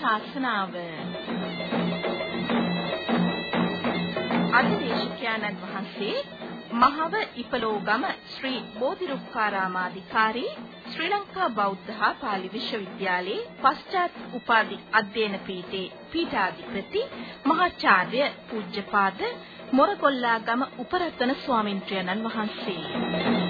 ධර්මානුශාසනාව අද දේශකයන්න් වහන්සේ මහව ඉපලෝගම ශ්‍රී බෝධිරුක්කාරාමාධිකාරී ශ්‍රී ලංකා බෞද්ධ හා පාලි විශ්වවිද්‍යාලයේ පශ්චාත් උපාධි අධ්‍යයන පීඨේ පීඨාධිපති මහාචාර්ය පූජ්‍යපාද මොරගොල්ලාගම උපරතන ස්වාමින්ත්‍රයන්න් වහන්සේ.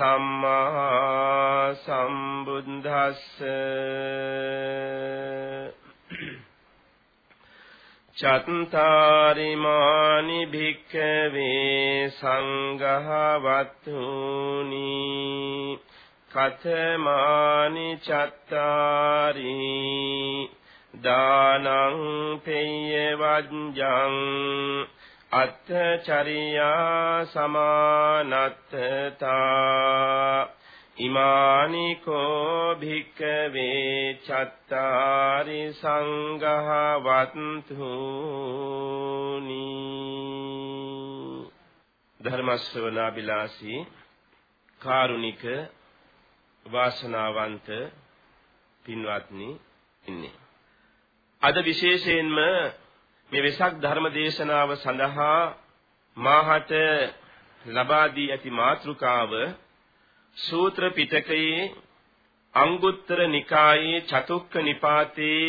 සම්මා සම්බුද්දස්ස. චත්තාරිමානි භික්ඛවේ සංඝවත්තුනි. කතමානි චත්තාරි. දානං පෙය්‍ය වජ්ජං අත්ථචරියා සමානත්තා ඉමානි කෝ භික්කවේ චත්තාරි සංඝවත්තුනි ධර්ම ශ්‍රවණාබිලාසී කාරුණික වාසනාවන්ත පින්වත්නි ඉන්නේ. අද විශේෂයෙන්ම මේ වෙසක් ධර්ම දේශනාව සඳහා මාහට ලබා දී ඇති මාතෘකාව සූත්‍ර පිටකයේ අංගුත්තර නිකායේ චතුක්ක නිපාතේ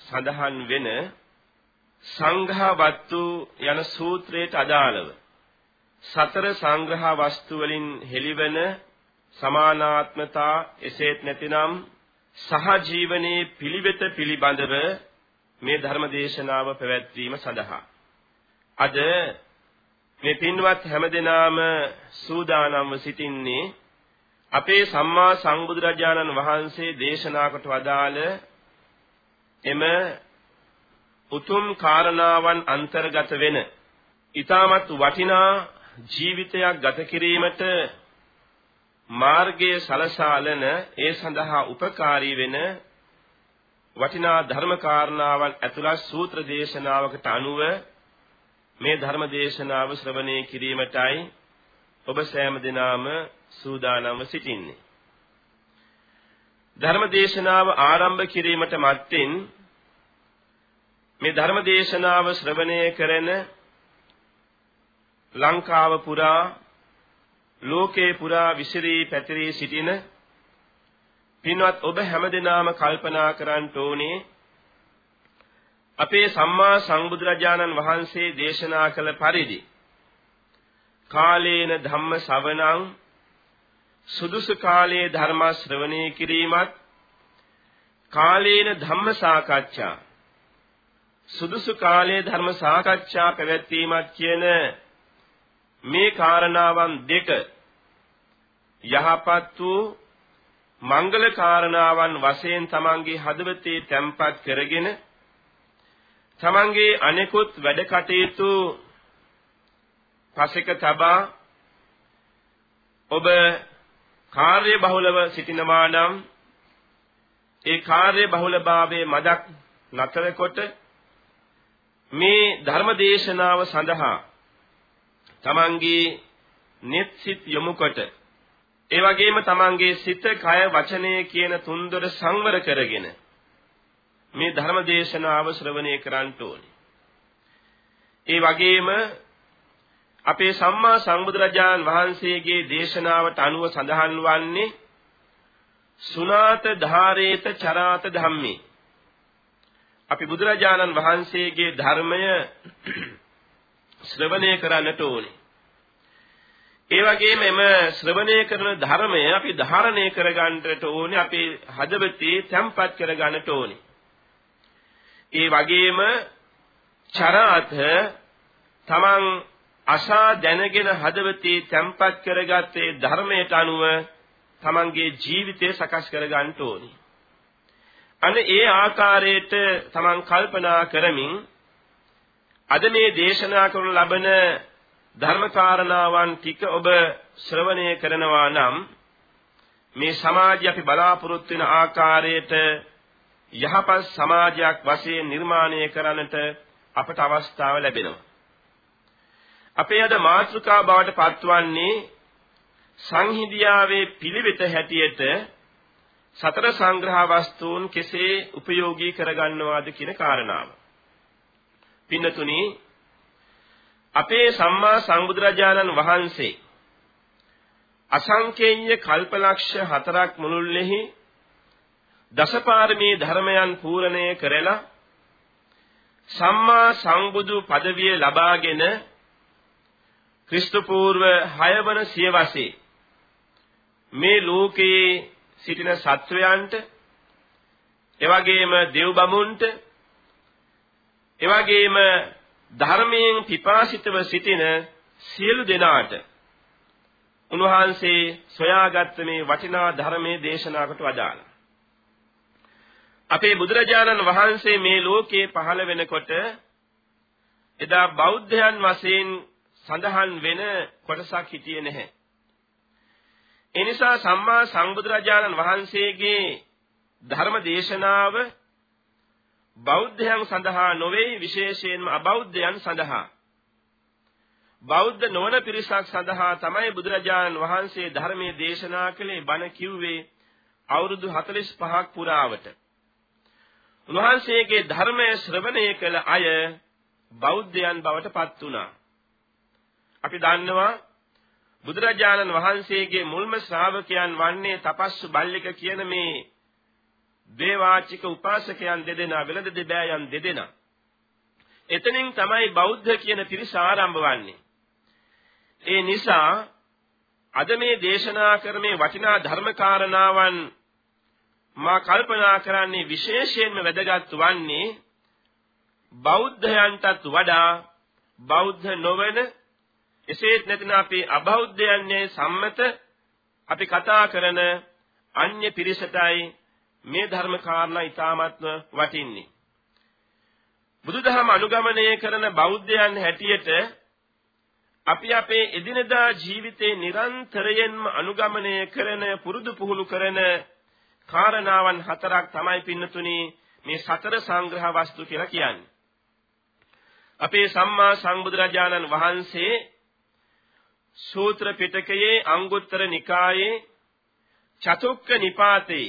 සඳහන් වෙන සංඝවත්තු යන සූත්‍රයට අදාළව සතර සංග්‍රහ වස්තු වලින් හෙළිවන සමානාත්මතා එසේත් නැතිනම් සහජීවනයේ පිළිවෙත පිළිබඳව මේ ධර්ම දේශනාව පැවැත්වීම සඳහා. අද මේ පින්වත් හැමදෙනාම සූදානම්ව සිටින්නේ අපේ සම්මා සම්බුදුරජාණන් වහන්සේ දේශනා කොට වදාළ එම උතුම් කාරණාවන් අන්තර්ගත වෙන ඊටමත් වටිනා ජීවිතයක් ගත කිරීමට මාර්ගයේ සලසාලන ඒ සඳහා උපකාරී වෙන වටිනා ධර්ම කාරණාවන් ඇතුළත් සූත්‍ර දේශනාවකට අනුව මේ ධර්ම දේශනාව ශ්‍රවණය කිරීමටයි ඔබ සෑම දිනාම සූදානම්ව සිටින්නේ. ධර්ම දේශනාව ආරම්භ කිරීමට මත්තෙන් මේ ධර්ම දේශනාව ශ්‍රවණය කරන ලංකාව පුරා ලෝකේ පුරා විසිරී පැතිරී සිටින පින්වත් ඔබ හැමදෙනාම කල්පනා කරන්න ඕනේ අපේ සම්මා සම්බුදුරජාණන් වහන්සේ දේශනා කළ පරිදි කාලේන ධම්ම ශ්‍රවණං සුදුසු කාලයේ ධර්ම ශ්‍රවණය කිරීමත් කාලේන ධම්ම සාකච්ඡා සුදුසු කාලයේ ධර්ම සාකච්ඡා පැවැත්වීමත් කියන මේ කාරණාවන් දෙක යහපත් වූ මංගල කාරණාවන් වශයෙන් තමන්ගේ හදවතේ තැම්පත් කරගෙන තමන්ගේ අනෙකුත් වැඩ කටයුතු පසෙක තබා ඔබ කාර්ය බහුලව සිටිනවා නම් ඒ කාර්ය බහුලභාවයේ මදක් නතර කොට මේ ධර්ම දේශනාව සඳහා තමන්ගේ net සිත් යොමු කොට ඒ වගේම තමන්ගේ සිත, කය, වචනය කියන තුන්දොර සංවර කරගෙන මේ ධර්ම දේශනාව ශ්‍රවණය කරන්න ඕනේ. ඒ වගේම අපේ සම්මා සම්බුදුරජාන් වහන්සේගේ දේශනාවට අනුව සඳහන් වන්නේ සුනාත ධාරේත චරාත ධම්මේ අපි බුදුරජාණන් වහන්සේගේ ධර්මය ශ්‍රවණය කරන්නට ඕනේ ඒ වගේම එම ශ්‍රවණය කරන ධර්මය අපි ධාරණය කරගන්නට ඕනේ අපේ හදවතේ තැම්පත් කරගන්නට ඕනේ. ඒ වගේම චරාත තමන් අසා දැනගෙන හදවතේ තැම්පත් කරගත්තේ ධර්මයට අනුව තමන්ගේ ජීවිතය සකස් කරගන්න ඕනේ. අනේ ඒ ආකාරයට තමන් කල්පනා කරමින් අද මේ දේශනා කරන ලබන ධර්මකාරණාවන් ටික ඔබ ශ්‍රවණය කරනවා නම් මේ සමාජය අපි බලාපොරොත්තු වෙන ආකාරයට යහපත් සමාජයක් වශයෙන් නිර්මාණය කරන්නට අපට අවස්ථාව ලැබෙනවා. අපේ අද මාතෘකා බවට පත්වන්නේ සංහිඳියාවේ පිළිවෙත හැටියට සතර සංග්‍රහ වස්තුන් කෙසේ උපයෝගී කරගන්නවාද කියන කාරණාව. පින්නතුනි අපේ සම්මා සම්බුදුරජාණන් වහන්සේ අසංකේය කල්පලක්ෂ හතරක් මුළුල්ලෙහි දසපාරමී ධර්මයන් පූර්ණය කරලා සම්මා සංබුදු පදවිය ලබාගෙන ක්‍රිස්තු පූර්ව 6 වන සියවසේ මේ ලෝකයේ සිටින සත්වයන්ට එවැගේම දෙව් බමුන්ට එවැගේම ධර්මයෙන් පිපාසිතව සිටින සියලු දෙනාට උන්වහන්සේ සොයාගත්ත මේ වටිනා ධර්මයේ දේශනා කොට වදාළා. අපේ බුදුරජාණන් වහන්සේ මේ ලෝකේ පහළ වෙනකොට එදා බෞද්ධයන් වශයෙන් සඳහන් වෙන කොටසක් හිටියේ නැහැ. ඒ නිසා සම්මා සම්බුදුරජාණන් වහන්සේගේ ධර්ම දේශනාව බෞද්ධයන් සඳහා නොවේ විශේෂයෙන්ම අබෞද්ධයන් සඳහා බෞද්ධ නොවන පිරිසක් සඳහා තමයි බුදුරජාණන් වහන්සේ ධර්මයේ දේශනා කළේ බණ කිව්වේ අවුරුදු 45ක් පුරාවට. උන්වහන්සේගේ ධර්මය ශ්‍රවණය කළ අය බෞද්ධයන් බවට පත් වුණා. අපි දන්නවා බුදුරජාණන් වහන්සේගේ මුල්ම ශ්‍රාවකයන් වන්නේ තපස්සු බල්ලික කියන මේ දේවාචික උපාසකයන් දෙදෙනා වෙළඳ දෙබෑයන් දෙදෙනා. එතනින් තමයි බෞද්ධ කියන පිරිස ආරම්භ වන්නේ. ඒ නිසා අද මේ දේශනා කරමේ වටිනා ධර්මකාරණාවන් මා කල්පනා කරන්නේ විශේෂයෙන්ම වැදගත් වන්නේ බෞද්ධයන්ටත් වඩා බෞද්ධ නොවන එසේත් නැතිනම් අපි අබෞද්ධයන්ගේ සම්මත අපි කතා කරන අන්‍ය පිරිසටයි මේ ධර්ම කාරණා ඊ타මත්ව වටින්නේ. බුදුදහම අනුගමනය කරන බෞද්ධයන් හැටියට අපි අපේ එදිනදා ජීවිතේ නිරන්තරයෙන්ම අනුගමනය කරන පුරුදු පුහුණු කරන කාරණාවන් හතරක් තමයි පින්නතුනි මේ සතර සංග්‍රහ වස්තු කියලා කියන්නේ. අපේ සම්මා සම්බුදුරජාණන් වහන්සේ සූත්‍ර පිටකයේ අංගුත්තර නිකායේ චතුක්ක නිපාතේ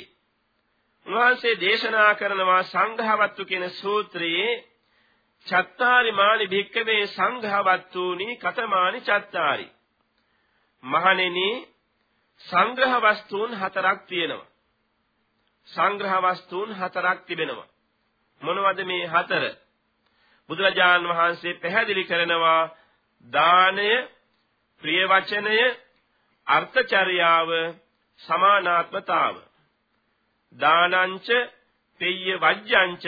උන්වහන්සේ දේශනා කරනවා සංඝවත්තු කියන සූත්‍රයේ චත්තාරි මානි භික්කවේ සංඝවත්තුනි කතමානි චත්තාරි. මහණෙනි සංග්‍රහ වස්තුන් හතරක් තියෙනවා. සංග්‍රහ වස්තුන් හතරක් තිබෙනවා. මොනවද මේ හතර? බුදුරජාන් වහන්සේ පැහැදිලි කරනවා දානය ප්‍රිය වචනය අර්ථචර්යාව සමානාත්මතාව. දානංච පෙය්‍ය වජ්ජංච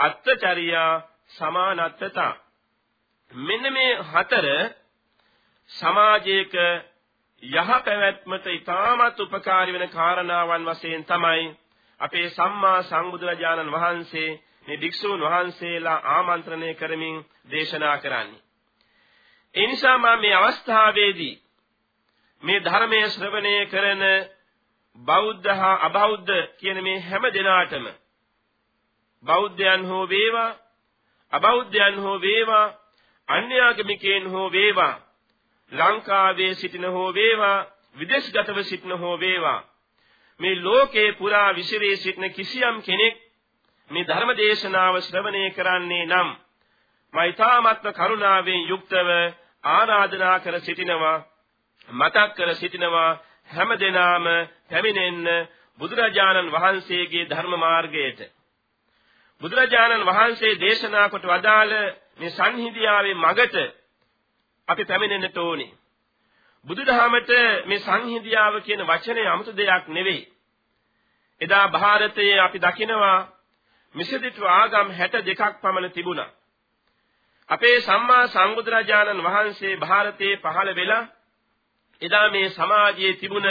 අත්ථචර්යා සමානත්තතා මෙන්න මේ හතර සමාජයක යහ පැවැත්මට ඉතාමත් උපකාරී වෙන කාරණාවන් වශයෙන් තමයි අපේ සම්මා සම්බුදුරජාණන් වහන්සේ මේ භික්ෂූන් වහන්සේලා ආමන්ත්‍රණය කරමින් දේශනා කරන්නේ. ඒ නිසා මම මේ අවස්ථාවේදී මේ ධර්මයේ ශ්‍රවණය කරන බෞද්ධ හා අබෞද්ධ කියන මේ හැම දෙනාටම බෞද්ධයන් හෝ වේවා අබෞද්ධයන් හෝ වේවා අන්‍යාගමිකයන් හෝ වේවා ලංකාවේ සිටින හෝ වේවා විදේශගතව සිටින හෝ වේවා මේ ලෝකේ පුරා විසිරී සිටින කිසියම් කෙනෙක් මේ ධර්ම දේශනාව ශ්‍රවණය කරන්නේ නම් මෛතාමත්ම කරුණාවෙන් යුක්තව ආරාධනා කර සිටිනවා මතක් කර සිටිනවා හැම දිනාම පැමිණෙන්න බුදුරජාණන් වහන්සේගේ ධර්ම මාර්ගයට බුදුරජාණන් වහන්සේ දේශනා කොට වදාළ මේ සංහිඳියාවේ මගට අපි පැමිණෙන්නට ඕනේ. බුදුදහමට මේ සංහිඳියාව කියන වචනේ 아무ත දෙයක් නෙවෙයි. එදා ಭಾರತයේ අපි දකිනවා මිසදිටු ආගම් 62ක් පමණ තිබුණා. අපේ සම්මා සම්බුදුරජාණන් වහන්සේ ಭಾರತයේ පහළ වෙලා එදා මේ සමාජයේ තිබුණ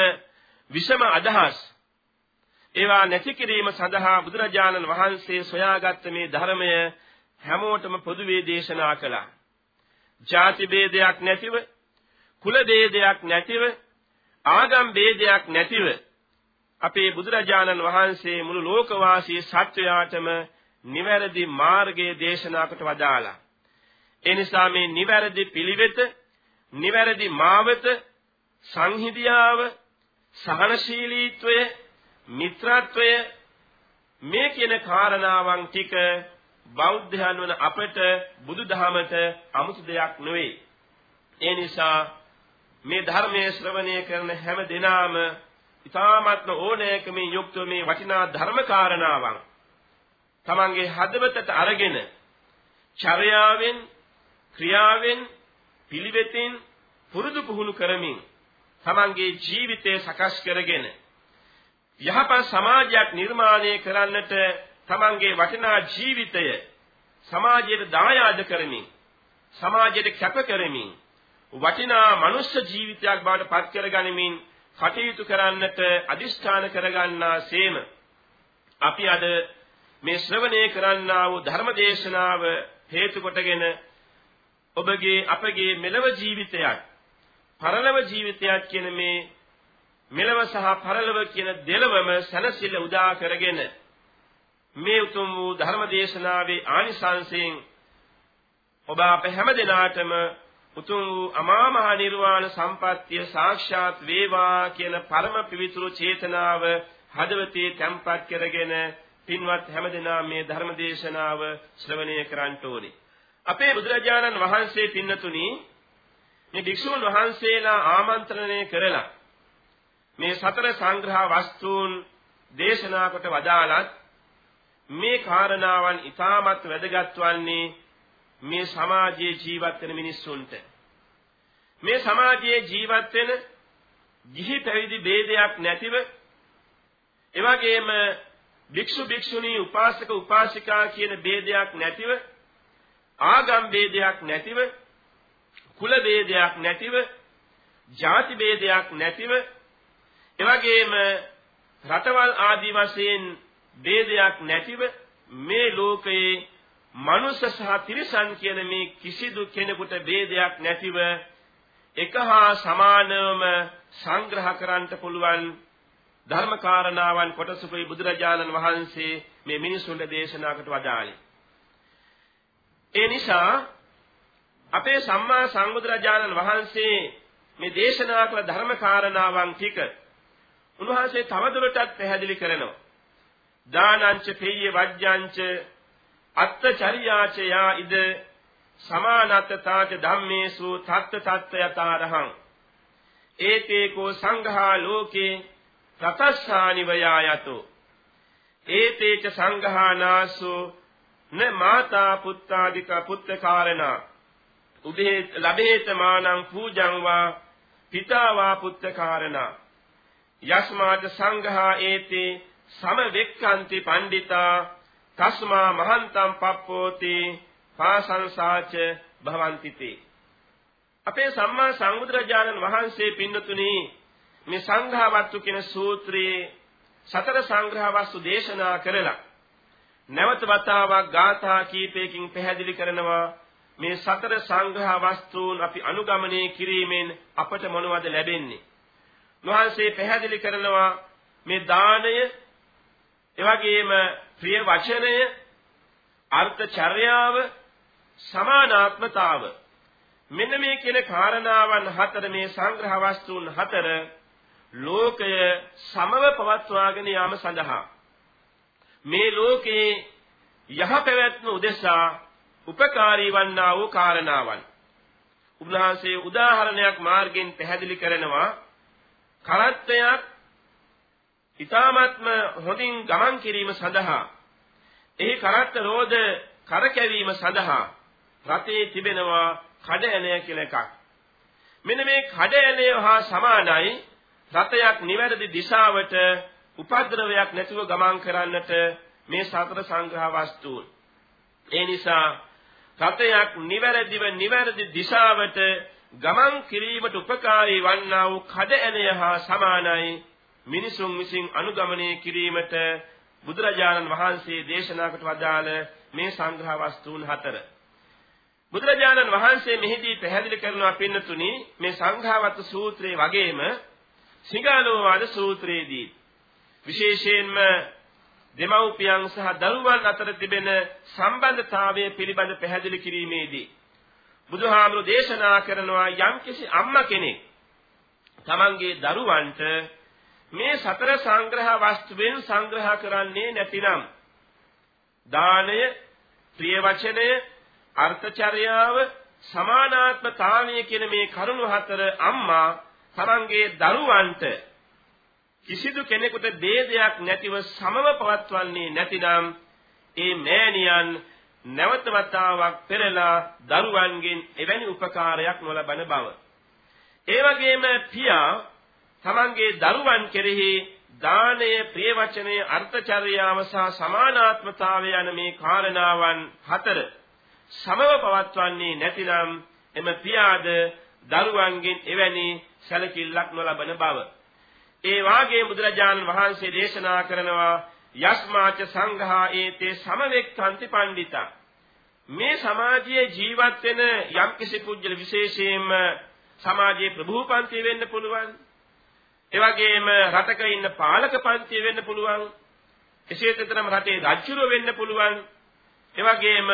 විෂම අදහස් ඒවා නැති කිරීම සඳහා බුදුරජාණන් වහන්සේ සොයාගත් මේ ධර්මය හැමෝටම පොදුවේ දේශනා කළා. ಜಾති ભેදයක් නැතිව, කුල ભેදයක් නැතිව, ආගම් ભેදයක් නැතිව අපේ බුදුරජාණන් වහන්සේ මුළු ලෝකවාසී සත්වයාටම නිවැරදි මාර්ගයේ දේශනා කොට වදාලා. ඒ නිසා මේ නිවැරදි පිළිවෙත, නිවැරදි මාවත, සංහිඳියාව සහනශීලීත්වය මිත්‍රත්වය මේ කියන කාරණාවන් ටික බෞද්ධයන් වන අපට බුදුදහමට අමුතු දෙයක් නෙවෙයි. ඒ නිසා මේ ධර්මයේ ශ්‍රවණය කරන හැම දිනාම ඊ타ත්ම ඕනෑකමින් යුක්ත මේ වටිනා ධර්ම කාරණාවන් තමන්ගේ හදවතට අරගෙන චර්යාවෙන් ක්‍රියාවෙන් පිළිවෙතින් පුරුදු පුහුණු කරමින් තමන්ගේ ජීවිතය සකස් කරගෙන යහපත් සමාජයක් නිර්මාණය කරන්නට තමන්ගේ වටිනා ජීවිතය සමාජයට දායාද කරමින් සමාජයට කැප කරමින් වටිනා මනුෂ්‍ය ජීවිතයක් බවට පත් කරගනිමින් කටයුතු කරන්නට අදිෂ්ඨාන කරගන්නා සේම අපි අද මේ ශ්‍රවණය කරන්නා වූ ධර්ම දේශනාව හේතු කොටගෙන ඔබගේ අපගේ මෙලව ජීවිතයක් පරලොව ජීවිතයක් කියන මේ මෙලව සහ පරලොව කියන දෙලවම සැනසෙල්ල උදා කරගෙන මේ උතුම් වූ ධර්ම දේශනාවේ ආනිසංසයෙන් ඔබ අප හැම දිනාටම උතුම් වූ අමා මහ නිර්වාණ සම්පත්තිය සාක්ෂාත් වේවා කියන පරම පිවිතුරු චේතනාව හදවතේ තැම්පත් කරගෙන පින්වත් හැමදෙනා මේ ධර්ම දේශනාව ශ්‍රවණය කරන්ට ඕනේ. අපේ බුදුරජාණන් වහන්සේ පින්නතුනි මේ භික්ෂුන් වහන්සේලා ආමන්ත්‍රණය කරලා මේ සතර සංග්‍රහ වස්තුන් දේශනා කොට වදාළත් මේ කාරණාවන් ඊටමත් වැදගත් වන්නේ මේ සමාජයේ ජීවත් වෙන මිනිස්සුන්ට. මේ සමාජයේ ජීවත් වෙන ගිහි පැවිදි ભેදයක් නැතිව එවැගේම භික්ෂු භික්ෂුණී උපාසක උපාසිකා කියන ભેදයක් නැතිව ආගම් ભેදයක් නැතිව කුල ભેදයක් නැතිව, ಜಾති ભેදයක් නැතිව, එවැගේම රටවල් ආදී වශයෙන් ભેදයක් නැතිව මේ ලෝකයේ මනුෂ්‍ය සහ තිරිසන් කියන මේ කිසිදු කෙනෙකුට ભેදයක් නැතිව එක හා සමානවම සංග්‍රහ කරන්නට පුළුවන් ධර්ම කාරණාවන් කොටසකුයි බුදුරජාණන් වහන්සේ මේ මිනිසුන්ට දේශනා කොට වදාළේ. ඒ නිසා අපේ සම්මා සම්බුදුරජාණන් වහන්සේ මේ දේශනා කළ ධර්ම කාරණාවන් ටික උන්වහන්සේ තවදුරටත් පැහැදිලි කරනවා. දානංච පෙය්‍ය වජ්ජංච අත්තචරියාච යා ඉද සමානත්තතාච ධම්මේසු තත්ත තත්ත යතාරහං ඒතේකෝ සංඝා ලෝකේ තතස්සානි වයායතෝ. ඒතේච සංඝානාසු න මාතා පුත්තාදික පුත්තකාරණා උභේ ලබේත මානං පූජං වා පිතා වා පුත්තකාරණා යස්මාච සංඝා ඒතේ සමවෙක්ඛන්ති පණ්ඩිතා තස්මා මහන්තම් පප්පෝති පාසංසාච භවಂತಿ තේ අපේ සම්මා සම්බුදුරජාණන් වහන්සේ පින්නතුනි මේ සංඝාවත්තු කියන සූත්‍රයේ සතර සංග්‍රහ වස්තු දේශනා කරලා නැවත වතාවක් ගාථා කීපයකින් පැහැදිලි කරනවා මේ සතර සංග්‍රහ වස්තුන් අපි අනුගමනය කිරීමෙන් අපට මොනවද ලැබෙන්නේ? වහන්සේ පැහැදිලි කරනවා මේ දාණය එවැගේම ප්‍රිය වචනය අර්ථ චර්යාව සමානාත්මතාව මෙන්න මේ කියන කාරණාවන් හතර මේ සංග්‍රහ වස්තුන් හතර ලෝකය සමව පවත්වාගෙන යාම සඳහා මේ ලෝකේ යහ පැවැත්ම උදෙසා උපකාරී වන්නා වූ කාරණාවන් උන්වහන්සේ උදාහරණයක් මාර්ගෙන් පැහැදිලි කරනවා කරත්තයක් ඊ타ත්ම හොඳින් ගමන් කිරීම සඳහා එහි කරත්ත රෝධ කරකැවීම සඳහා රතේ තිබෙනවා කඩ ඇණය කියලා එකක්. මෙන්න මේ කඩ ඇණය හා සමානයි රතයක් නිවැරදි දිශාවට උපද්‍රවයක් නැතුව ගමන් කරන්නට මේ සතර සංග්‍රහ වස්තුන්. ඒ නිසා රතයක් නිවැරදිව නිවැරදි දිශාවට ගමන් කිරීමට උපකාරී වන්නා වූ කඩ ඇණය හා සමානයි මිනිසුන් විසින් අනුගමනය කිරීමට බුදුරජාණන් වහන්සේ දේශනා කොට වදාළ මේ සංග්‍රහ වස්තුන් හතර. බුදුරජාණන් වහන්සේ මෙහිදී පැහැදිලි කරනවා පින්නතුනි මේ සංඝාවත සූත්‍රයේ වගේම සිංහලෝවාද සූත්‍රයේදී විශේෂයෙන්ම දෙමව්පියන් සහ දරුවන් අතර තිබෙන සම්බන්ධතාවය පිළිබඳ පැහැදිලි කිරීමේදී බුදුහාමුදුරු දේශනා කරනවා යම්කිසි අම්මා කෙනෙක් තමන්ගේ දරුවන්ට මේ සතර සංග්‍රහ වස්තුවෙන් සංග්‍රහ කරන්නේ නැතිනම් දානය, ප්‍රිය වචනය, අර්ථචර්යාව, සමානාත්මතාවය කියන මේ කරුණු හතර අම්මා තමන්ගේ දරුවන්ට කිසිදු කෙනෙකුට ભેදයක් නැතිව සමව පවත්වන්නේ නැතිනම් ඒ මෑණියන් නැවත වතාවක් පෙරලා දරුවන්ගෙන් එවැනි උපකාරයක් නොලබන බව. ඒ වගේම පියා තමන්ගේ දරුවන් කෙරෙහි දානය, ප්‍රිය වචනය, අර්ථචර්යාව සහ සමානාත්මතාවය යන මේ කාරණාවන් හතර සමව පවත්වන්නේ නැතිනම් එම පියාද දරුවන්ගෙන් එවැනි සැලකිල්ලක් නොලබන බව. ඒ වාගේ බුදුරජාණන් වහන්සේ දේශනා කරනවා යස්මාච සංඝා ඒතේ සමවෙක්ඛන්ති පණ්ඩිතා. මේ සමාජයේ ජීවත් වෙන යම්කිසි පුජ්‍යල විශේෂයෙන්ම සමාජයේ ප්‍රභූපන්ති වෙන්න පුළුවන්. ඒ වගේම රටක ඉන්න පාලක පන්තිය වෙන්න පුළුවන්. එසේතරම රටේ රජුරෝ වෙන්න පුළුවන්. ඒ වගේම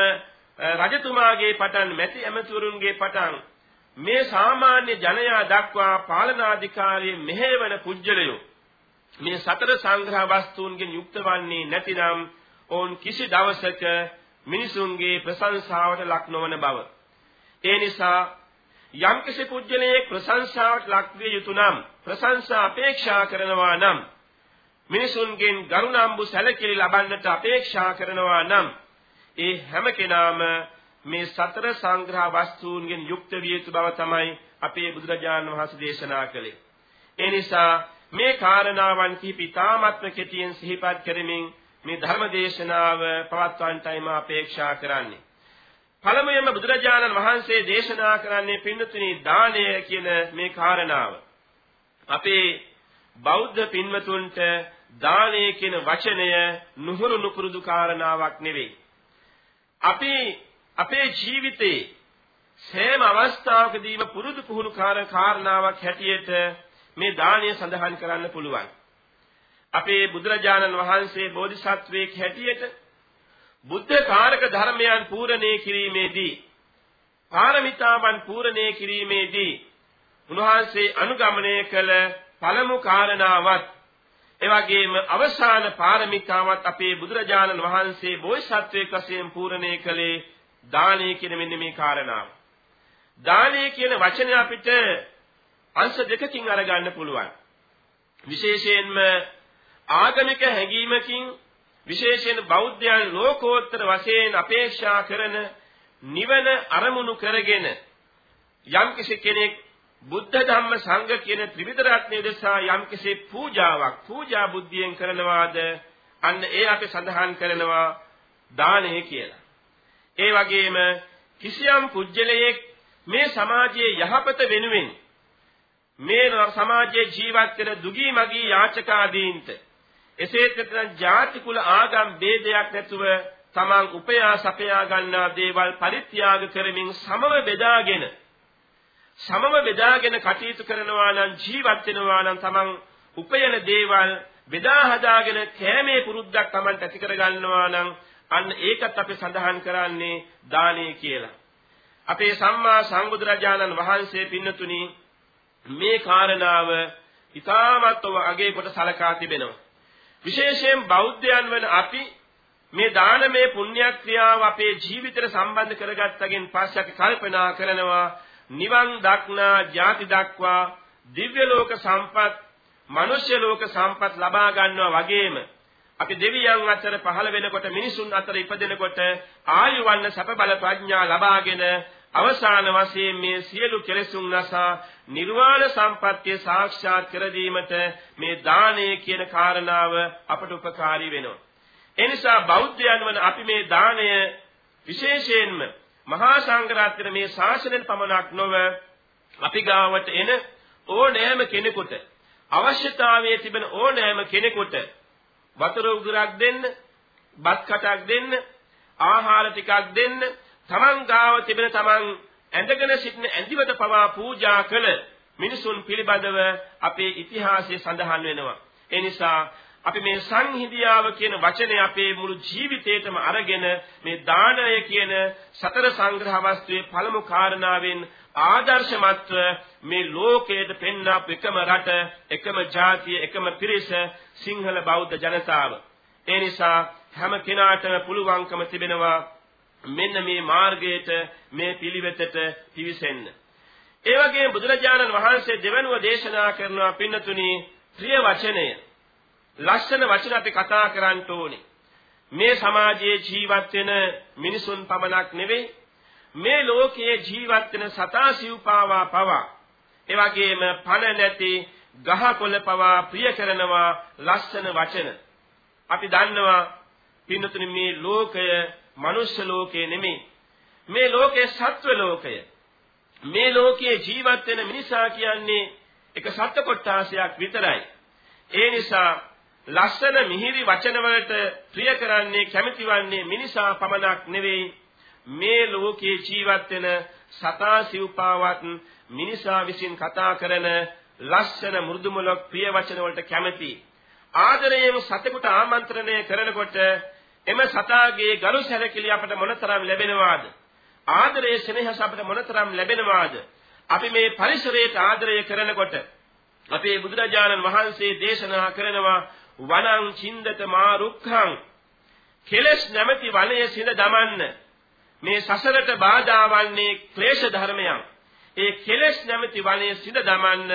රජතුමාගේ පටන් මැති ඇමතිවරුන්ගේ පටන් මේ සාමාන්‍ය ජනයා දක්වා පාලනාධිකාරියේ මෙහෙවන පුජ්‍යලයෝ මේ සතර සංග්‍රහ වස්තුන්ගෙන් යුක්ත වන්නේ නැතිනම් ඕන් කිසි දවසක මිනිසුන්ගේ ප්‍රශංසාවට ලක් නොවන බව. ඒ නිසා යම් කිසි පුජ්‍යලයේ ප්‍රශංසාවට ලක් විය යුතු නම් ප්‍රශංසා අපේක්ෂා කරනවා නම් මිනිසුන්ගෙන් ගරුණාම්බු සැලකිලි ලබන්නට අපේක්ෂා කරනවා නම් ඒ හැම කෙනාම මේ සතර සංග්‍රහ වස්තුන්ගෙන් යුක්ත විය යුතු බව තමයි අපේ බුදුරජාණන් වහන්සේ දේශනා කළේ. ඒ නිසා මේ කාරණාවන් කිහිප ඉතාමත්ම කෙටියෙන් සිහිපත් කරමින් මේ ධර්ම දේශනාව පවත්වන්නටයි මා අපේක්ෂා කරන්නේ. පළමුවෙන්ම බුදුරජාණන් වහන්සේ දේශනා කරන්නේ පින්නතුනි දානය කියන මේ කාරණාව. අපේ බෞද්ධ පින්වතුන්ට දානය කියන වචනය නුහුරු නුපුරුදු කාරණාවක් නෙවෙයි. අපි අපේ ජීවිතේ සෑම අවස්ථාවකදීම පුරුදු පුහුණු කාරණාවක් හැටියට මේ දානය සඳහන් කරන්න පුළුවන්. අපේ බුදුරජාණන් වහන්සේ බෝධිසත්වයෙක් හැටියට බුද්ධ කාරක ධර්මයන් පූර්ණේ කිරීමේදී පාරමිතාවන් පූර්ණේ කිරීමේදී උන්වහන්සේ අනුගමනය කළ පළමු කාරණාවත් එවැගේම අවසාන පාරමිතාවත් අපේ බුදුරජාණන් වහන්සේ බෝසත්වයෙක් වශයෙන් පූර්ණේ කළේ දානය කියන මෙන්න මේ කාරණාව. දානය කියන වචනය අපිට අංශ දෙකකින් අරගන්න පුළුවන්. විශේෂයෙන්ම ආගමික හැඟීමකින් විශේෂයෙන් බෞද්ධයන් ලෝකෝත්තර වශයෙන් අපේක්ෂා කරන නිවන අරමුණු කරගෙන යම්කිසි කෙනෙක් බුද්ධ ධම්ම සංඝ කියන ත්‍රිවිධ රත්නය දෙසා යම්කිසි පූජාවක් පූජා බුද්ධියෙන් කරනවාද අන්න ඒ අපි සඳහන් කරනවා දානය කියලා. ඒ වගේම කිසියම් පුජ්‍යලයක් මේ සමාජයේ යහපත වෙනුවෙන් මේ සමාජයේ ජීවත් වෙන දුගී මගී යාචකාදීන්ට එසේත් නැත්නම් ಜಾති කුල ආගම් ભેදයක් නැතුව තමන් උපයා සපයා ගන්නා දේවල් පරිත්‍යාග කරමින් සමව බෙදාගෙන සමව බෙදාගෙන කටයුතු කරනවා නම් ජීවත් වෙනවා නම් තමන් උපයන දේවල් බෙදා හදාගෙන කෑමේ පුරුද්දක් තමන්ට ඇති කර ගන්නවා නම් අන්න ඒකත් අපි සඳහන් කරන්නේ දානය කියලා. අපේ සම්මා සම්බුදුරජාණන් වහන්සේ පින්නතුනි මේ කාරණාව ඉතාමත්ව අගේ කොට සලකා තිබෙනවා. විශේෂයෙන් බෞද්ධයන් වන අපි මේ දානමය පුණ්‍යක්‍රියාව අපේ ජීවිතයට සම්බන්ධ කරගත්තගෙන් පස්සේ අපි කල්පනා කරනවා නිවන් දක්නා ජාති දක්වා දිව්‍ය ලෝක සම්පත්, මනුෂ්‍ය ලෝක සම්පත් ලබා ගන්නවා වගේම අපි දෙවියන් අතර පහළ වෙනකොට මිනිසුන් අතර ඉපදෙනකොට ආයු වන්න සැප බල ප්‍රඥා ලබාගෙන අවසාන වශයෙන් මේ සියලු කෙලෙසුන් නැසා නිර්වාණ සම්පත්තිය සාක්ෂාත් කර දීමට මේ දානය කියන කාරණාව අපට උපකාරී වෙනවා. ඒ නිසා බෞද්ධයන් වන අපි මේ දානය විශේෂයෙන්ම මහා සංඝරත්නයේ මේ ශාසනයෙන් පමණක් නොව අපි ගාවට එන ඕනෑම කෙනෙකුට අවශ්‍යතාවයේ තිබෙන ඕනෑම කෙනෙකුට වතුර උගුරක් දෙන්න, බත් කටක් දෙන්න, ආහාර ටිකක් දෙන්න, තමන් ගාව තිබෙන තමන් ඇඳගෙන සිටින ඇඳිවට පවා පූජා කළ මිනිසුන් පිළිබඳව අපේ ඉතිහාසයේ සඳහන් වෙනවා. ඒ නිසා අපි මේ සංහිඳියාව කියන වචනේ අපේ මුළු ජීවිතේටම අරගෙන මේ දානය කියන සතර සංග්‍රහ වස්තුවේ පළමු කාරණාවෙන් ආදර්ශමත්ව මේ ලෝකයට පෙන්වා එකම රට එකම ජාතිය එකම පිරිස සිංහල බෞද්ධ ජනතාව. ඒ නිසා හැම කෙනාටම පුළුවන්කම තිබෙනවා මෙන්න මේ මාර්ගයට මේ පිළිවෙතට පිවිසෙන්න. ඒ වගේම බුදුරජාණන් වහන්සේ දෙවනුව දේශනා කරනවා පින්නතුනි ප්‍රිය වචනය ලස්සන වචන අපි කතා කරන්න ඕනේ. මේ සමාජයේ ජීවත් වෙන මිනිසුන් පමණක් නෙවෙයි මේ ලෝකයේ ජීවත් වෙන සතා සිව්පාවා පවා ඒ වගේම පණ නැති ගහකොළ පවා ප්‍රිය කරනවා ලස්සන වචන. අපි දන්නවා පින්නතුනි මේ ලෝකය මනුෂ්‍ය ලෝකය නෙමෙයි. මේ ලෝකයේ සත්ව ලෝකය. මේ ලෝකයේ ජීවත් වෙන මිනිසා කියන්නේ එක සත්ත්ව කොටාසයක් විතරයි. ඒ නිසා ලස්සන මිහිරි වචන වලට ප්‍රිය කරන්නේ කැමතිවන්නේ මිනිසා පමණක් නෙවෙයි. මේ ලෝකයේ ජීවත් වෙන සතා සිව්පාවත් මිනිසා විසින් කතා කරන ලස්සන මෘදුමලක් ප්‍රිය වචන වලට කැමති. ආදරයෙන් සතෙකුට ආමන්ත්‍රණය කරනකොට එම සතාගේ ගරු සැලකිලි අපට මොනතරම් ලැබෙනවාද? ආදරයේ සෙනෙහස අපට මොනතරම් ලැබෙනවාද? අපි මේ පරිසරයට ආදරය කරනකොට අපේ බුදුරජාණන් වහන්සේ දේශනා කරනවා වනං චින්දත මා රුක්ඛං කෙලස් නැමැති වනයේ සිඳ දමන්න. මේ සසරට බාධා වන්නේ ක්ලේශ ධර්මයන්. ඒ කෙලස් නැමැති වනයේ සිඳ දමන්න.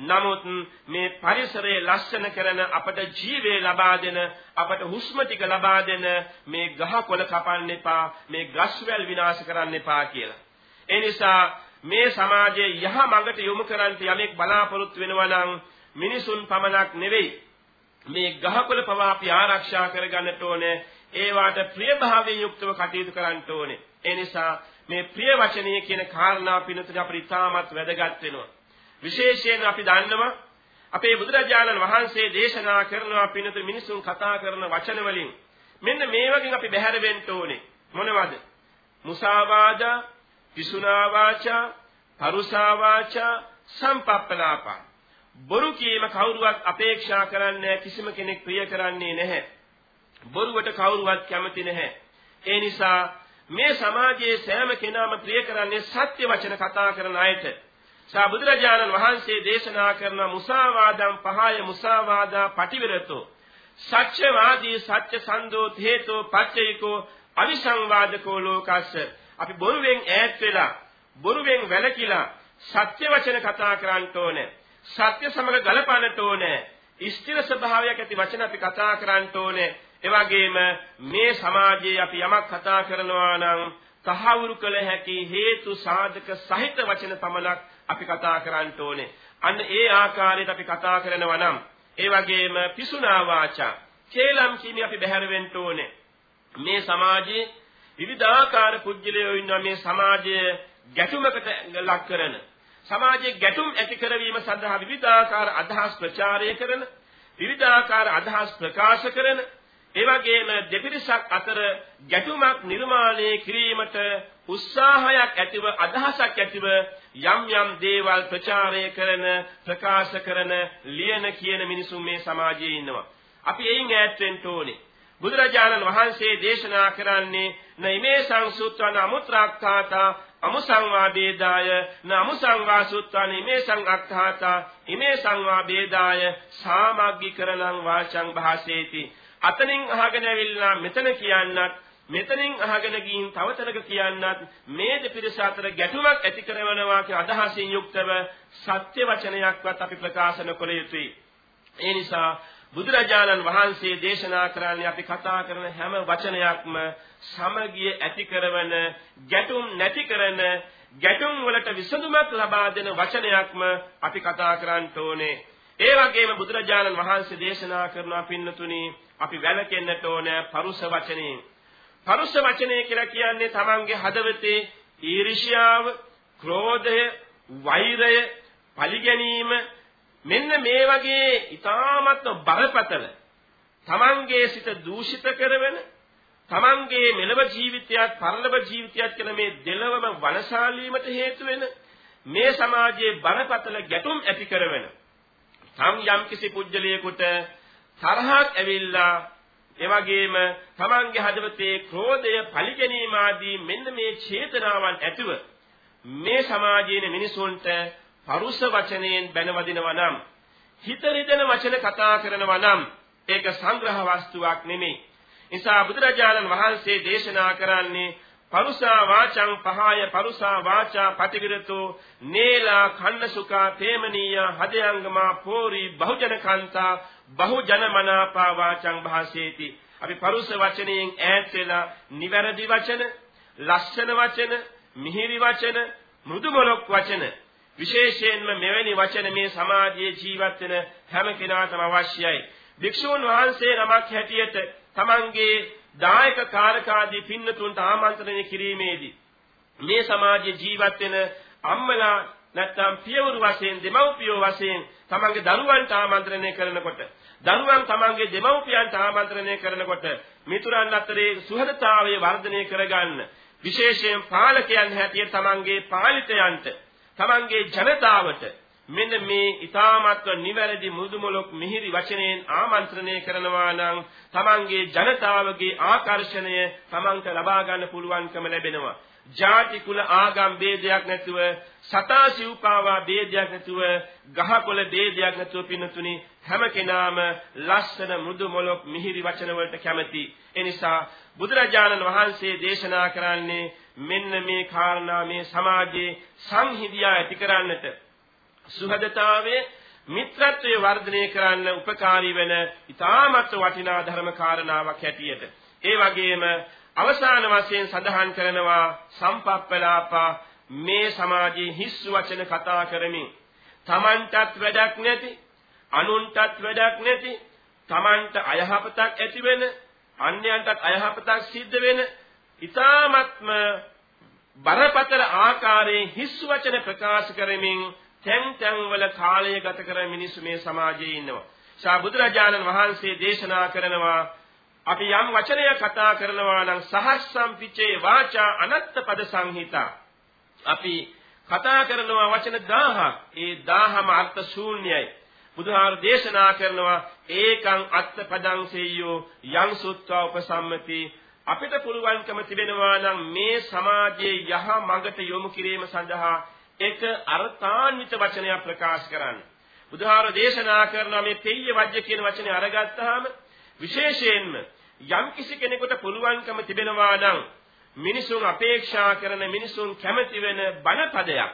නමුත් මේ පරිසරයේ ලස්සන කරන අපට ජීවේ ලබා දෙන අපට හුස්ම ටික ලබා දෙන මේ ගහකොළ කපන්න එපා මේ ගස්වැල් විනාශ කරන්න එපා කියලා. ඒ නිසා මේ සමාජයේ යහ මඟට යොමු කරන්ට යමෙක් බලාපොරොත්තු වෙනවා නම් මිනිසුන් පමණක් නෙවෙයි. මේ ගහකොළ පවා අපි ආරක්ෂා කරගන්නට ඕනේ. ඒවාට ප්‍රියභාවයෙන් යුක්තව කටයුතු කරන්න ඕනේ. ඒ නිසා මේ ප්‍රිය වචනීය කියන කාරණා පිනතුන අපිට ඉතාමත් වැදගත් වෙනවා. විශේෂයෙන් අපි දන්නවා අපේ බුදුරජාණන් වහන්සේ දේශනා කරනවා පිනතුන මිනිසුන් කතා කරන වචන වලින් මෙන්න මේ වගේ අපි බැහැර වෙන්න ඕනේ. මොනවද? මුසාවාදා, පිසුනා වාචා, පරුසා වාචා, සම්පප්පලාපා බොරු කීම කවුරුවත් අපේක්ෂා කරන්නේ කිසිම කෙනෙක් ප්‍රිය කරන්නේ නැහැ. බොරුවට කවුරුවත් කැමති නැහැ. ඒ නිසා මේ සමාජයේ සෑම කෙනාම ප්‍රිය කරන්නේ සත්‍ය වචන කතා කරන අයට. සා බුදුරජාණන් වහන්සේ දේශනා කරන මුසාවාදම් පහය මුසාවාදා පටිවිරතෝ සත්‍යවාදී සත්‍ය සන්දෝ හේතෝ පච්චයිකෝ අවිසංවාදකෝ ලෝකස්ස අපි බොරුවෙන් ඈත් වෙලා බොරුවෙන් වැළකීලා සත්‍ය වචන කතා කරන්න ඕනේ සත්‍ය සමග ගලපන්නට ඕනේ. ස්ථිර ස්වභාවයක් ඇති වචන අපි කතා කරන්න ඕනේ. ඒ වගේම මේ සමාජයේ අපි යමක් කතා කරනවා නම් තහවුරු කළ හැකි හේතු සාධක සහිත වචන පමණක් අපි කතා කරන්න ඕනේ. අන්න ඒ ආකාරයට අපි කතා කරනවා නම් ඒ වගේම පිසුනා වාචා කේලම් කීමේ අපි බැහැර වෙන්න ඕනේ. මේ සමාජයේ විවිධාකාර පුජ්‍යලයෝ ඉන්නවා මේ සමාජය ගැටුමකට ලක් කරන සමාජයේ ගැටුම් ඇති කරවීම සඳහා විවිධාකාර අදහස් ප්‍රචාරය කරන විවිධාකාර අදහස් ප්‍රකාශ කරන ඒ වගේම දෙපිරිසක් අතර ගැටුමක් නිර්මාණය කිරීමට උත්සාහයක් ඇතිව අදහසක් ඇතිව යම් යම් දේවල් ප්‍රචාරය කරන ප්‍රකාශ කරන ලියන කියන මිනිසුන් මේ සමාජයේ ඉන්නවා. අපි එයින් ඈත් වෙන්න ඕනේ. බුදුරජාණන් වහන්සේ දේශනා කරන්නේ නයිමේ සංසුත්වන අමුත්‍රාක්ඛාතා අමුසංවා බේදාය නමුසංවා සුත්තානි ඉමේ සංඅක්ඛාතා ඉමේ සංවා බේදාය සාමග්ගිකරණං වාචං භාසේති. අතනින් අහගෙන ඇවිල්ලා මෙතන කියන්නත් මෙතනින් අහගෙන ගින් තව තැනක කියන්නත් මේ දෙපිරිස අතර ගැටුමක් ඇති කරනවා කියන අදහසින් යුක්තව සත්‍ය වචනයක්වත් අපි ප්‍රකාශන කළ යුතුයි. ඒ නිසා බුදුරජාණන් වහන්සේ දේශනා කරන්නේ අපි කතා කරන හැම වචනයක්ම සමගිය ඇති කරන ගැටුම් නැති කරන ගැටුම් වලට විසඳුමක් ලබා දෙන වචනයක්ම අපි කතා කරන්න ඕනේ. ඒ වගේම බුදුරජාණන් වහන්සේ දේශනා කරනවා පින්නතුනි අපි වැළකෙන්නට ඕනේ පරුෂ වචනේ. පරුෂ වචනේ කියලා කියන්නේ තමන්ගේ හදවතේ ඊර්ෂ්‍යාව, ක්‍රෝධය, වෛරය, පරිගැනීම මෙන්න මේ වගේ ඊ타මත් බරපතල තමන්ගේ සිත දූෂිත කරවෙන තමන්ගේ මෙලව ජීවිතයත් පරලොව ජීවිතයත් කියන මේ දෙලවම වනසාලීමට හේතු වෙන මේ සමාජයේ බරපතල ගැටුම් ඇති කරවෙන සම් යම් කිසි පුජ්‍යලයකට තරහක් ඇවිල්ලා එවැගේම තමන්ගේ හදවතේ ක්‍රෝධය පරිගැනීම ආදී මෙන්න මේ චේතනාවන් ඇතිව මේ සමාජයේ මිනිසුන්ට පරුස වචනයෙන් බැනවදිනවා නම් හිත රිදෙන වචන කතා කරනවා නම් ඒක සංග්‍රහ වස්තුවක් නෙමෙයි. නිසා බුදුරජාණන් වහන්සේ දේශනා කරන්නේ පරුසා වාචං පහය පරුසා වාචා පටිවිරතෝ නේලා කන්නසුකා තේමනීය හදයංගමා පෝරි බහුජන කාන්තා බහුජන මනාපා වාචං භාසේති අපි පරුස වචනයෙන් ඈත් වෙලා නිවැරදි වචන ලස්සන වචන මිහිරි වචන මෘදු මොලොක් වචන විශේෂයෙන්ම මෙවැනි වචන මේ සමාජයේ ජීවත් වෙන හැම කෙනාටම අවශ්‍යයි. භික්ෂුන් වහන්සේ නමක් හැටියට තමන්ගේ දායක කාරකාදී පින්නතුන්ට ආමන්ත්‍රණය කිරීමේදී මේ සමාජයේ ජීවත් වෙන අම්මලා නැත්නම් පියවරු වශයෙන් දෙමව්පියෝ වශයෙන් තමන්ගේ දරුවන්ට ආමන්ත්‍රණය කරනකොට දරුවන් තමන්ගේ දෙමව්පියන්ට ආමන්ත්‍රණය කරනකොට මිතුරන් අතරේ සුහදතාවය වර්ධනය කරගන්න විශේෂයෙන් පාලකයන් හැටියට තමන්ගේ පාලිතයන්ට තමන්ගේ ජනතාවට මෙන්න මේ ඊ타මත්ව නිවැරදි මුදුමලොක් මිහිරි වචනෙන් ආමන්ත්‍රණය කරනවා නම් තමන්ගේ ජනතාවගේ ආකර්ෂණය තමන්ට ලබා ගන්න පුළුවන්කම ලැබෙනවා. ಜಾති කුල ආගම් ભેදයක් නැතුව සතා සිව්පාවා ભેදයක් නැතුව ගහකොළ ભેදයක් නැතුව පින්නතුනි හැම කෙනාම ලස්සන මෘදු මොලොක් මිහිරි වචන වලට කැමති. එනිසා බුදුරජාණන් වහන්සේ දේශනා කරන්නේ මෙන්න මේ කාරණා මේ සමාජයේ සංහිඳියා ඇති කරන්නට. සුහදතාවයේ මිත්‍රත්වයේ වර්ධනය කරන්න උපකාරී වෙන ඊ타මත් වටිනා ධර්ම කාරණාවක් හැටියට. ඒ වගේම අවසාන වශයෙන් සඳහන් කරනවා සම්පප්පලාපා මේ සමාජයේ හිස් වචන කතා කරමින්. Tamanටත් වැඩක් නැති අනුන්ටත් වැඩක් නැති Tamanට අයහපතක් ඇති වෙන අන්‍යයන්ටත් අයහපතක් සිද්ධ වෙන ඊ타මත්ම බරපතල ආකාරයෙන් හිස් වචන ප්‍රකාශ කරමින් තැන් තැන් වල කාලය ගත කරන මිනිස්සු මේ සමාජයේ ඉන්නවා. ශා බුදුරජාණන් වහන්සේ දේශනා කරනවා අපි යම් වචනයක් කතා කරනවා නම් සහස්සම් පිචේ වාචා අනත්ත පද සංහිතා. අපි කතා කරනවා වචන 1000ක්. ඒ 1000ම අර්ථ ශූන්‍යයි. බුදුහාර දේශනා කරනවා ඒකං අත්ත පදං සෙය්‍යෝ යං සුත්වා උපසම්මති අපිට පුළුවන්කම තිබෙනවා නම් මේ සමාජයේ යහ මඟට යොමු කිරීම සඳහා එක අර්ථාන්විත වචනයක් ප්‍රකාශ කරන්න. බුදුහාර දේශනා කරන මේ තෙය්‍ය වජ්‍ය කියන වචනේ අරගත්තාම විශේෂයෙන්ම යම් කිසි කෙනෙකුට පුළුවන්කම තිබෙනවා නම් මිනිසුන් අපේක්ෂා කරන මිනිසුන් කැමති වෙන බණ පදයක්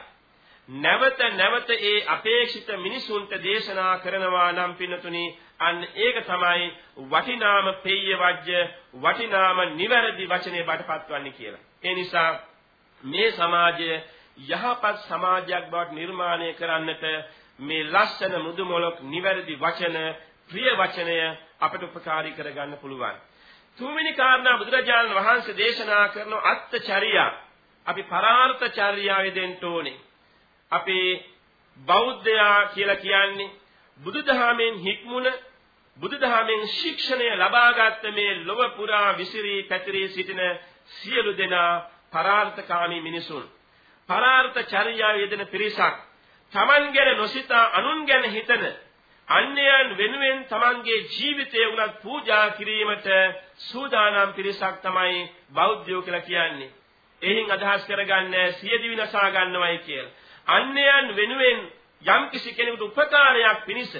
නැවත නැවත ඒ අපේක්ෂිත මිනිසුන්ට දේශනා කරනවා නම් පින්නතුනි අන්න ඒක තමයි වටිනාම පෙය්‍ය වජ්‍ය වටිනාම නිවැරදි වචනේ බටපත්වන්නේ කියලා. ඒ නිසා මේ සමාජය යහපත් සමාජයක් බවට නිර්මාණය කරන්නට මේ ලස්සන මුදුමොලක් නිවැරදි වචන ප්‍රිය වචනය අපට උපකාරී කරගන්න පුළුවන්. තුන්වෙනි කාරණා බුදුරජාණන් වහන්සේ දේශනා කරන අත්චරියා අපි පරාර්ථ චර්යාවේ දෙන්න ඕනේ. අපි බෞද්ධයා කියලා කියන්නේ බුදුදහමෙන් හික්මුණ බුදුදහමෙන් ශික්ෂණය ලබාගත් මේ ලොව පුරා විසිරී පැතිරී සිටින සියලු දෙනා පරාර්ථකාමී මිනිසුන්. පරාර්ථ චර්යාවේ යෙදෙන පිරිසක් Taman ගැන නොසිතා අනුන් ගැන හිතන අන්‍යයන් වෙනුවෙන් Tamanගේ ජීවිතය උනත් පූජා කිරීමට සූදානම් පිරිසක් තමයි බෞද්ධයෝ කියලා කියන්නේ. එයින් අදහස් කරගන්නේ සියදිවි නසා ගන්නවයි කියලා. අන්‍යයන් වෙනුවෙන් යම්කිසි කෙනෙකුට උපකාරයක් පිණිස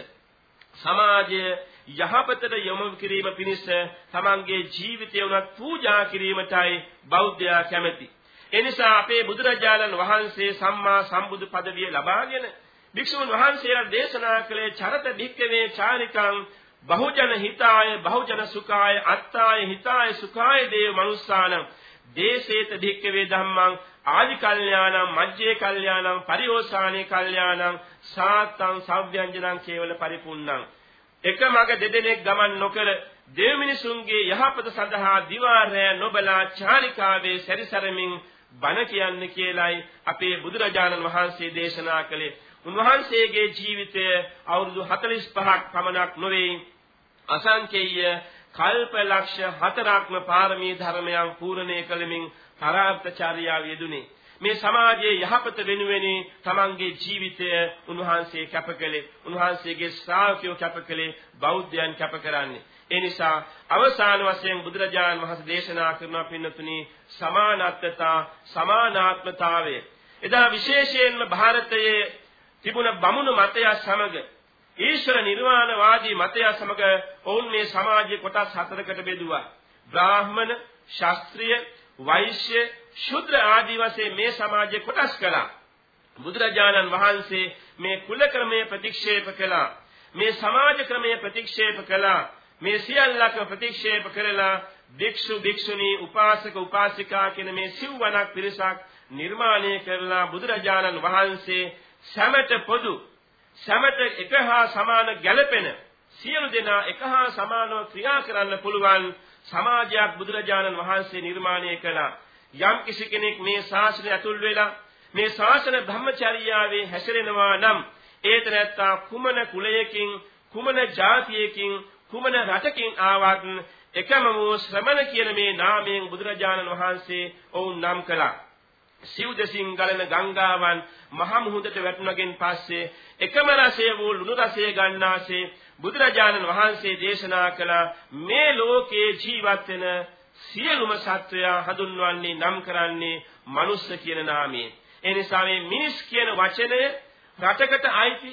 සමාජය යහපතට යොමු කිරීම පිණිස තමන්ගේ ජීවිතය උනත් පූජා කිරීමටයි බෞද්ධයා කැමැති. එනිසා අපේ බුදුරජාණන් වහන්සේ සම්මා සම්බුදු පදවිය ලබාගෙන භික්ෂුන් වහන්සේලා දේශනා කළේ චරත භික්කවේ චාරිකං බහුජන හිතාය බහුජන සුඛාය අත්තාය හිතාය සුඛාය දේව මනුස්සාන දේශේත භික්කවේ ධම්මං ආදි කල්යාණං මජ්ජේ කල්යාණං පරිෝසානේ කල්යාණං සාත්තං සව්‍යංජනං කේවල පරිපුන්නං එක මග දෙදෙනෙක් ගමන් නොකර දෙව් මිනිසුන්ගේ යහපත සඳහා දිවා රැ නොබලා චාරිකාවේ සැරිසරමින් බණ කියන්නේ කියලයි අපේ බුදුරජාණන් වහන්සේ දේශනා කළේ. උන්වහන්සේගේ ජීවිතය අවුරුදු 45ක් පමණක් නොවේ අසංකේය කල්ප ලක්ෂ හතරක්ම පාරමී ධර්මයන් පූර්ණේ කලමින් පරාර්ථචාරියාව යෙදුනේ. මේ සමාජයේ යහපත වෙනුවෙනි තමන්ගේ ජීවිතය උන්වහන්සේ කැපකලේ උන්වහන්සේගේ ශ්‍රාවකයෝ කැපකලේ බෞද්ධයන් කැපකරන්නේ ඒ නිසා අවසාන වශයෙන් බුදුරජාණන් වහන්සේ දේශනා කරන පින්නතුනි සමානත්වතා සමානාත්මතාවය. එදා විශේෂයෙන්ම ಭಾರತයේ තිබුණ බමුණු මතය සමග ඊශ්වර නිර්වාණවාදී මතය සමග ඔවුන් මේ සමාජයේ කොටස් හතරකට බෙදුවා. බ්‍රාහ්මණ, ශාස්ත්‍රීය, වෛශ්‍ය, ශුද්‍ර ආදී වශයෙන් මේ සමාජයේ කොටස් කළා. බුදුරජාණන් වහන්සේ මේ කුල ක්‍රමයේ ප්‍රතික්ෂේප කළා. මේ සමාජ ක්‍රමයේ ප්‍රතික්ෂේප කළා. මේ සියල්ලක ප්‍රතික්ෂේප කරලා භික්ෂු භික්ෂුණී උපාසක උපාසිකා කියන මේ සිව්වණක් පිරිසක් නිර්මාණය කරලා බුදුරජාණන් වහන්සේ සැමට පොදු සැමට එක හා සමාන ගැළපෙන සියලු දෙනා එක හා සමානව ක්‍රියා කරන්න පුළුවන් සමාජයක් බුදුරජාණන් වහන්සේ නිර්මාණය කළා යම් කිසි කෙනෙක් මේ ශාසනය ඇතුල් වෙලා මේ ශාසන බ්‍රහ්මචර්යාවේ හැසිරෙනවා නම් ඒත නැත්තා කුමන කුලයකින් කුමන ජාතියකින් කුමන රටකින් ආවත් එකම වූ ශ්‍රමණ කියන මේ නාමයෙන් බුදුරජාණන් වහන්සේ ඔවුන් නම් කළා. සිව්දසින් ගලන ගංගාවන් මහ මුහුදට වැටුණගෙන් පස්සේ එකම රසය වූ ලුණු රසය ගන්නාසේ බුදුරජාණන් වහන්සේ දේශනා කළ මේ ලෝකේ ජීවත් වෙන සියලුම සත්වයා හඳුන්වන්නේ නම් කරන්නේ මනුස්ස කියන නාමයෙන්. ඒ නිසා මේ මිනිස් කියන වචනය රටකට අයිති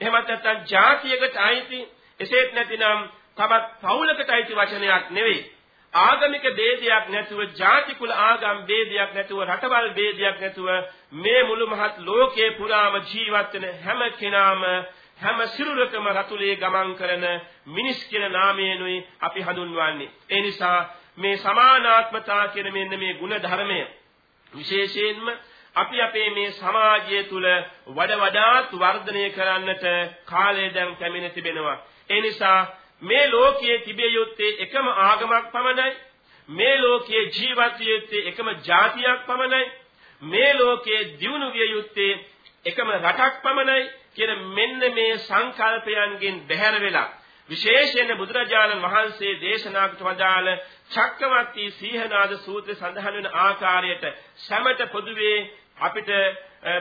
එහෙමත් නැත්නම් ජාතියකට අයිති එසේත් නැතිනම් තවත් පවුලකට අයිති වචනයක් නෙවෙයි. ආගමික ભેදයක් නැතුව ජාතිකුල ආගම් ભેදයක් නැතුව රටවල් ભેදයක් නැතුව මේ මුළු මහත් ලෝකයේ පුරාම ජීවත් වෙන හැම කෙනාම හැම සිරුරකම රතුලේ ගමන් කරන මිනිස් කියන නාමයෙන්ුයි අපි හඳුන්වන්නේ. ඒ නිසා මේ සමානාත්මතා කියන මෙන්න මේ ගුණ ධර්මය විශේෂයෙන්ම අපි අපේ මේ සමාජය තුල වඩ වඩාත් වර්ධනය කරන්නට කාලය දැන් කැමින තිබෙනවා. ඒ නිසා මේ ලෝකයේ තිබිය යුත්තේ එකම ආගමක් පමණයි. මේ ලෝකයේ ජීවත් යුත්තේ එකම ජාතියක් පමණයි. මේ ලෝකයේ දියුණු විය යුත්තේ එකම රටක් පමණයි කියන මෙන්න මේ සංකල්පයන්ගෙන් බැහැර වෙලා විශේෂයෙන් බුදුරජාණන් වහන්සේ දේශනාකට වදාළ චක්කවර්ති සීහනාද සූත්‍රය සඳහන් වෙන ආකාරයට සමත පොදුවේ අපිට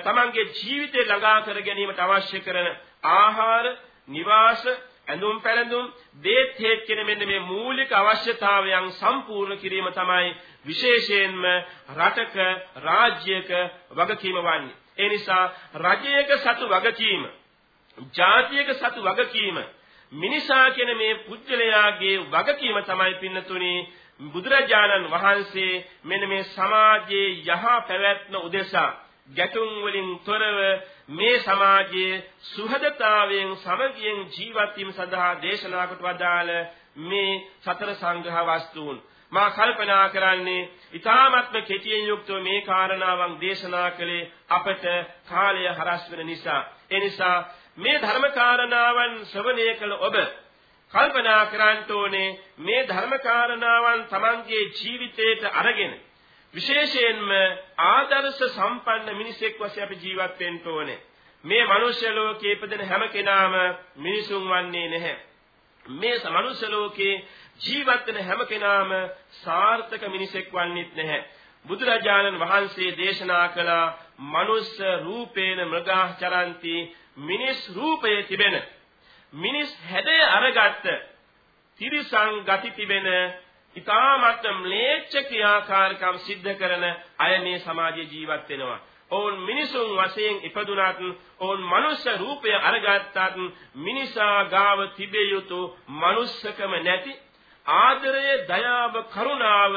තමන්ගේ ජීවිතය ළඟා කර ගැනීමට අවශ්‍ය කරන ආහාර, නිවාස, ඇඳුම් පැළඳුම් දේත් හේත් කියන මෙන්න මේ මූලික අවශ්‍යතාවයන් සම්පූර්ණ කිරීම තමයි විශේෂයෙන්ම රටක රාජ්‍යයක වගකීම වන්නේ. ඒ නිසා රජයක සතු වගකීම, ජාතියක සතු වගකීම, මිනිසා කියන මේ පුජ්‍යලයාගේ වගකීම තමයි පින්නතුනේ බුදුරජාණන් වහන්සේ මෙන්න මේ සමාජයේ යහ පැවැත්ම උදෙසා ගැටුම් වලින් තොරව මේ සමාජයේ සුහදතාවයෙන් සමගියෙන් ජීවත් වීම සඳහා දේශනා කොට වදාළ මේ සතර සංග්‍රහ වස්තුන්. මා කල්පනා කරන්නේ ඊ타මත්ම කෙටියෙන් යුක්තව මේ කාරණාවන් දේශනා කළේ අපට කාලය හරස් වෙන නිසා. ඒ නිසා මේ ධර්ම කාරණාවන් ශ්‍රවණය කළ ඔබ කල්පනා කරන්න ඕනේ මේ ධර්ම කාරණාවන් Tamanගේ ජීවිතයට අරගෙන විශේෂයෙන්ම ආදර්ශ සම්පන්න මිනිසෙක් වශයෙන් අපි ජීවත් වෙන්න ඕනේ. මේ මනුෂ්‍ය ලෝකයේ ඉපදෙන හැම කෙනාම මිනිසුන් වන්නේ නැහැ. මේ මනුෂ්‍ය ලෝකේ ජීවත් වෙන හැම කෙනාම සාර්ථක මිනිසෙක් වන්නේත් නැහැ. බුදුරජාණන් වහන්සේ දේශනා කළ මනුස්ස රූපේන මෘගා චරಂತಿ මිනිස් රූපයේ තිබෙන මිනිස් හැඩය අරගත්ත තිරිසං ගති තිබෙන ඊ타මත් ම්ලේච්ඡ ක්‍රියාකාරකම් සිද්ධ කරන අය මේ සමාජයේ ජීවත් වෙනවා. ඔවුන් මිනිසුන් වශයෙන් ඉපදුනත් ඔවුන් මනුෂ්‍ය රූපය අරගත්තත් මිනිසා ගාව තිබිය යුතු මනුස්සකම නැති ආදරය, දයාව, කරුණාව,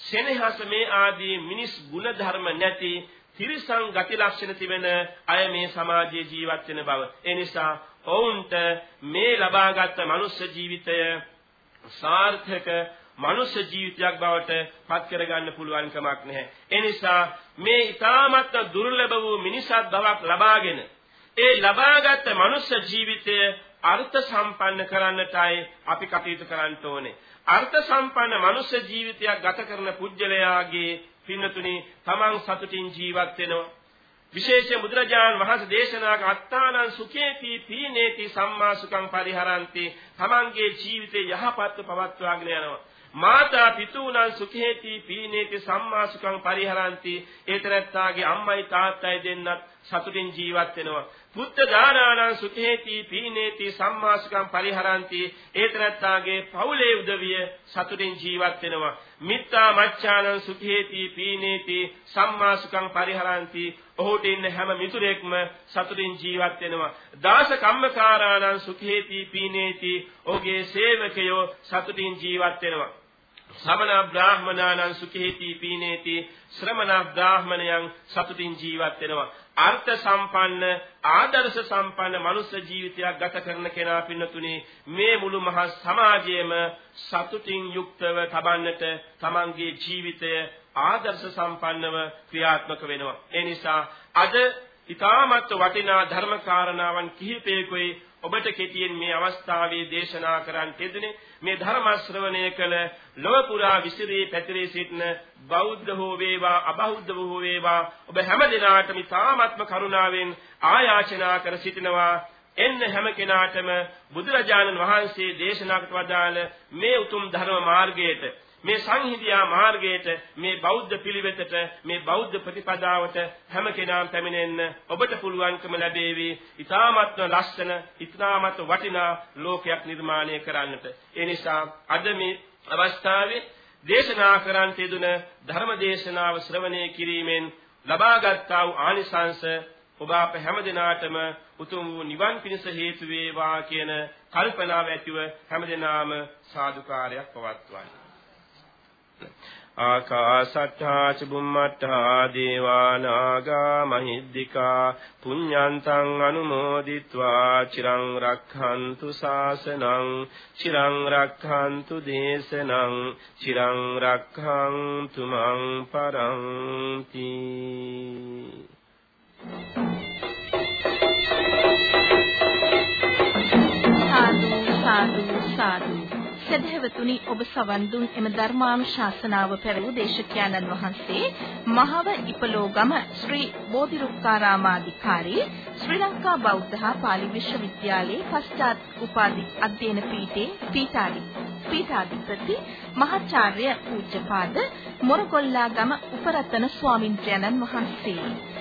සෙනෙහස මේ ආදී මිනිස් ගුණ ධර්ම නැති තිරිසං ගති ලක්ෂණ තිබෙන අය මේ සමාජයේ ජීවත් වෙන බව. ඒ නිසා ඔවුන්ට මේ ලබාගත් මනුෂ්‍ය ජීවිතය සාර්ථක මනුෂ්‍ය ජීවිතයක් බවට පත් කරගන්න පුළුවන් කමක් නැහැ. ඒ නිසා මේ ඊ타මත් දුර්ලභ වූ මිනිසත් බවක් ලබාගෙන ඒ ලබාගත් මනුෂ්‍ය ජීවිතය අර්ථ සම්පන්න කරන්නටයි අපි කටයුතු කරන්න ඕනේ. අර්ථ සම්පන්න මනුෂ්‍ය ජීවිතයක් ගත කරන පුජ්‍යලයාගේ පින්නතුනි තමන් සතුටින් ජීවත් වෙනවා. විශේෂයෙන් බුදුරජාණන් වහන්සේ දේශනා කළ අත්තානං සුඛේති පීනේති සම්මා සුඛං පරිහරಂತಿ තමන්ගේ ජීවිතේ යහපත්ව පවත්වාගෙන යනවා මාතා පිතූනං සුඛේති පීනේති සම්මා සුඛං පරිහරಂತಿ ඒතරත්තාගේ අම්මයි තාත්තයි දෙන්නත් සතුටින් ජීවත් වෙනවා. පුත්ත දානානං සුඛේති පීනේති සම්මා සුඛං පරිහරಂತಿ ඒතරත්තාගේ පවුලේ උදවිය සතුටින් ජීවත් වෙනවා. මිත්තා මච්ඡානං සුඛේති පීනේති සම්මා සුඛං පරිහරಂತಿ. ඔහුට ඉන්න හැම මිතුරෙක්ම සතුටින් ජීවත් වෙනවා. දාස කම්මකාරාණං සුඛේති පීනේති. ඔහුගේ සේවකයෝ සතුටින් ජීවත් වෙනවා. ශ්‍රමණ බ්‍රාහමනානං සුඛේති පීනේති. ශ්‍රමණ බ්‍රාහමණයන් සතුටින් ජීවත් වෙනවා. අර්ථ සම්පන්න ආදර්ශ සම්පන්න මනුෂ්‍ය ජීවිතයක් ගත කරන කෙනා පින්නතුනේ මේ මුළු මහත් සමාජයේම සතුටින් යුක්තව තබන්නට තමන්ගේ ජීවිතය ආදර්ශ සම්පන්නව ක්‍රියාත්මක වෙනවා. ඒ නිසා අද ඊ타මත් වටිනා ධර්ම කාරණාවන් කිහිපයකයි ඔබට කෙටියෙන් මේ අවස්ථාවේ දේශනා කරන්න යෙදුනේ මේ ධර්ම ශ්‍රවණය කළ ලොව පුරා විසිරී පැතිරී සිටින බෞද්ධ හෝ වේවා අබෞද්ධ හෝ වේවා ඔබ හැම දිනාටම ඉතාමත්ම කරුණාවෙන් ආයාචනා කර සිටිනවා. එන්න හැම කෙනාටම බුදුරජාණන් වහන්සේ දේශනා කොට වදාළ මේ උතුම් ධර්ම මාර්ගයට මේ සංහිඳියා මාර්ගයට මේ බෞද්ධ පිළිවෙතට මේ බෞද්ධ ප්‍රතිපදාවට හැම කෙනාම පැමිණෙන්න ඔබට පුළුවන්කම ලැබේවි. ඊ타මත්ව ලස්සන, ඊ타මත් වටිනා ලෝකයක් නිර්මාණය කරන්නට. ඒ නිසා අද මේ අවස්ථාවේ දේශනා කරන්ට යෙදුන ධර්ම දේශනාව ශ්‍රවණය කිරීමෙන් ලබාගත්තා වූ ආනිසංස ඔබ අප හැම දිනාටම උතුම් වූ නිවන් පිණිස හේතු වේවා කියන කල්පනාව ඇතිව හැම දිනාම සාදුකාරයක් පවත්වන්නේ ආකාසට්ඨා ච බුම්මට්ඨා දේවා නාග මහිද්దికා පුඤ්ඤන්තං අනුමෝදිත්වා චිරං රක්ඛන්තු ශාසනං චිරං රක්ඛන්තු දේශනං චිරං රක්ඛන්තු මං පරන්ති සාදු සාදු සාදු සදහැවතුනි ඔබ සවන් දුන් එම ධර්මානුශාසනාව පැවැවූ දේශකයන්න් වහන්සේ මහව ඉපලෝගම ශ්‍රී බෝධිරුක්කාරාමාධිකාරී ශ්‍රී ලංකා බෞද්ධ හා පාලි විශ්වවිද්‍යාලයේ පශ්චාත් උපාධි අධ්‍යයන පීඨේ පීඨාධිපති පීඨාධිපති මහාචාර්ය පූජ්‍යපාද මොරගොල්ලාගම උපරතන ස්වාමින්ද්‍රයන්න් වහන්සේ.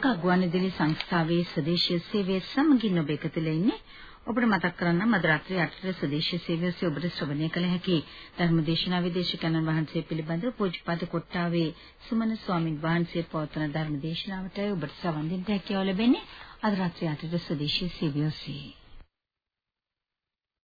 ලංකා ගුවන්විදුලි සංස්ථාවේ ස්වදේශීය සේවයේ සමගින් ඔබ එකතුලා ඉන්නේ. ඔබට මතක් කරන්නම් අද රාත්‍රියේ 8ට ස්වදේශීය සේවයේ ඔබට ශ්‍රවණය කළ හැකි ධර්මදේශනා විදේශකයන්න් වහන්සේ පිළිබඳව පූජ්‍යපද කොට්ටාවේ සුමන ස්වාමින් වහන්සේ පවත්වන ධර්මදේශනාවට ඔබට සවන් දෙන්න හැකියාව ලැබෙන්නේ අද රාත්‍රියේ 8ට ස්වදේශීය සේවයේ